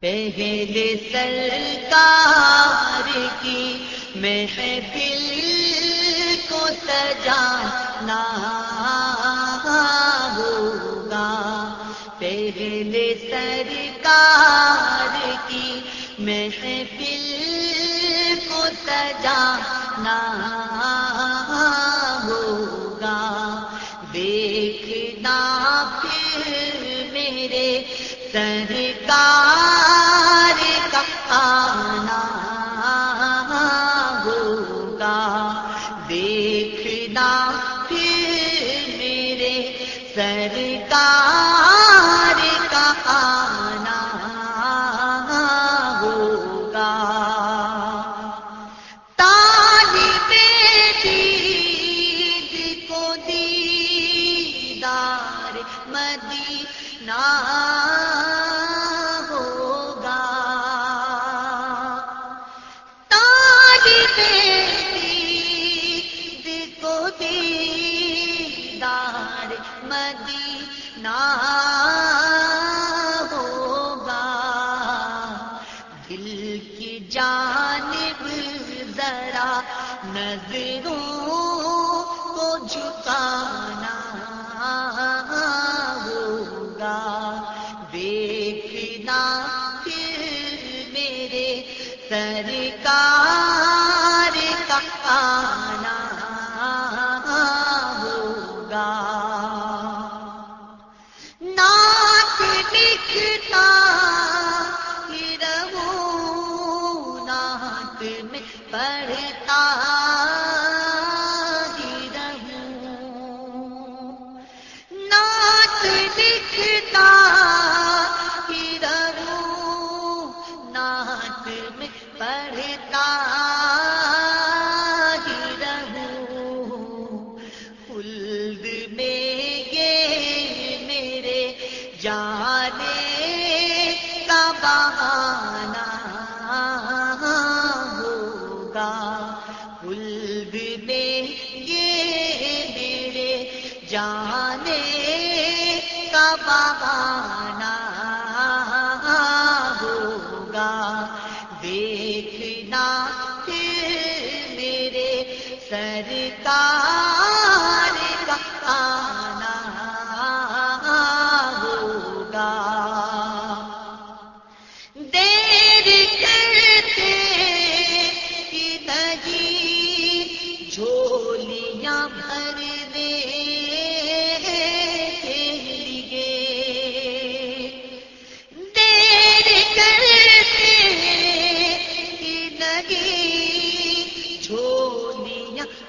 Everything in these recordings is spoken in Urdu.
پہلے سرکار کی محفل کو سجانا ہوگا۔ پہلے سرکار کی محفل کو سجانا ہوگا۔ دیکھنا پھر میرے سرکار آنا ہوگا۔ دیکھنا پھر میرے سرکار کا آنا ہوگا۔ طالب دید کو دیدار مدینہ نظروں کو جھکانا ہوگا۔ دیکھنا پھر میرے سرکار کا آنا ہوگا۔ نعت لکھتا ہی رہوں میں پڑھتا بہانا ہوگا۔ خلد میں یہ میرے جانے کا بہانا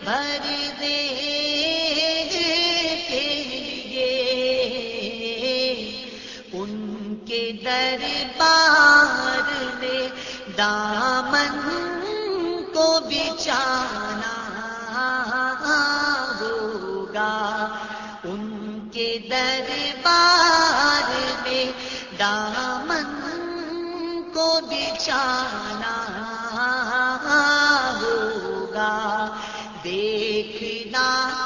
بھر دے کے لیے۔ ان کے دربار میں دامن کو بچانا ہوگا۔ ان کے دربار میں دامن کو بچانا دیکھنا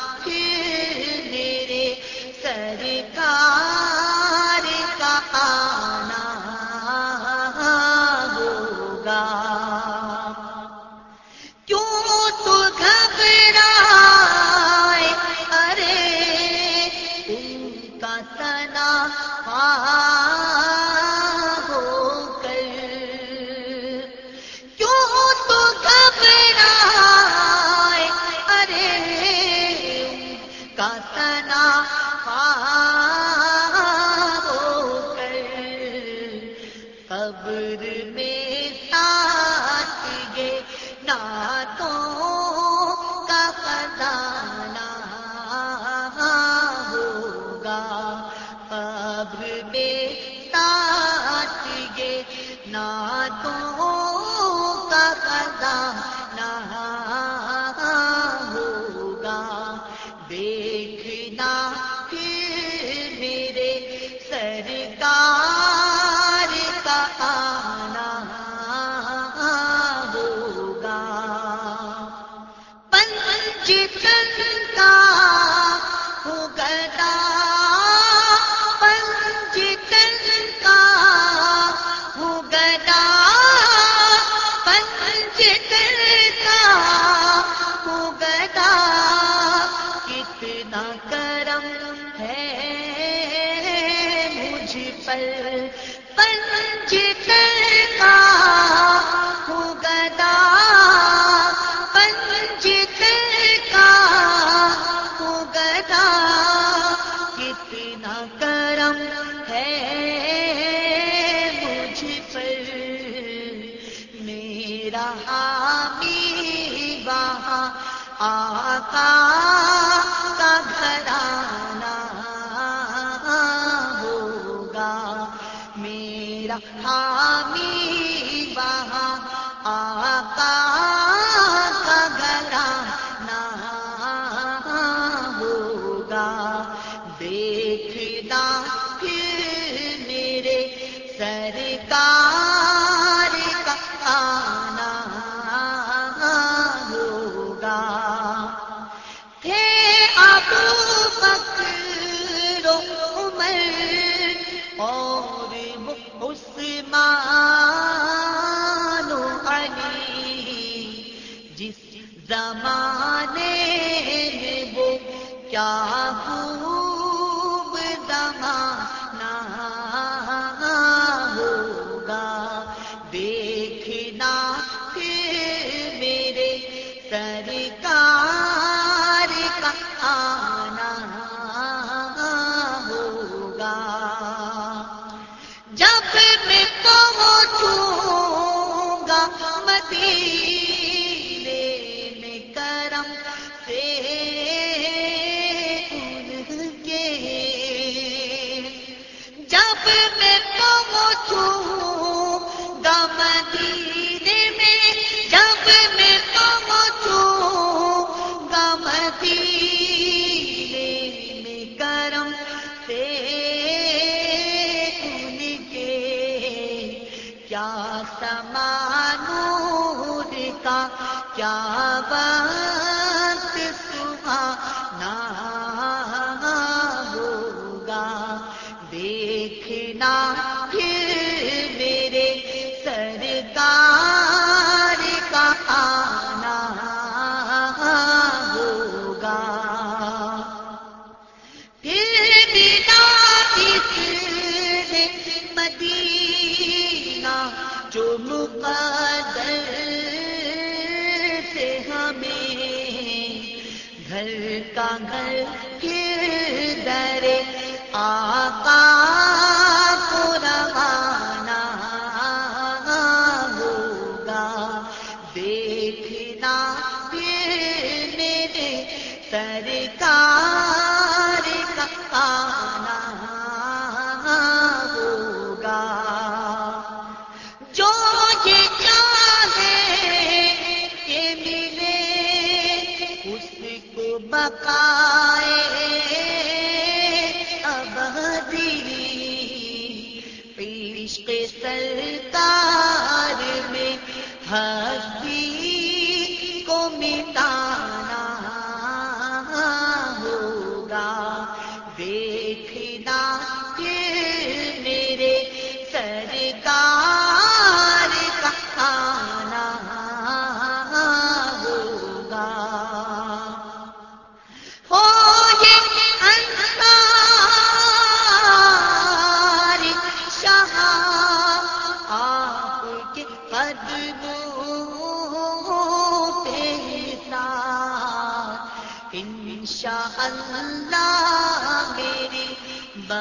حقیق جہاں آقا کا گھرانہ ہوگا میرا حامی جو مقادر سے ہمیں گھر کا گھر کے در آقا بقا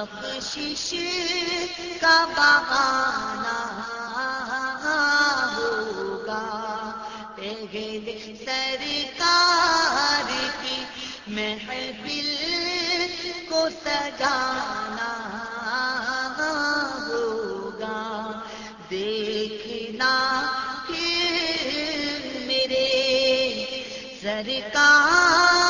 بخشش کا بہانا ہوگا۔ پہلے سرکار کی محفل کو سجانا ہوگا۔ دیکھنا کہ میرے سرکار